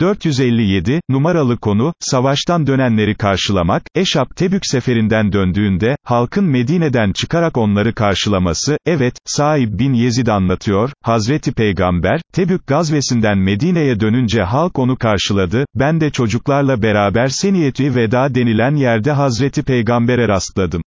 457, numaralı konu, savaştan dönenleri karşılamak, Eşap Tebük seferinden döndüğünde, halkın Medine'den çıkarak onları karşılaması, evet, Saib bin Yezid anlatıyor, Hazreti Peygamber, Tebük gazvesinden Medine'ye dönünce halk onu karşıladı, ben de çocuklarla beraber Seniyeti Veda denilen yerde Hazreti Peygamber'e rastladım.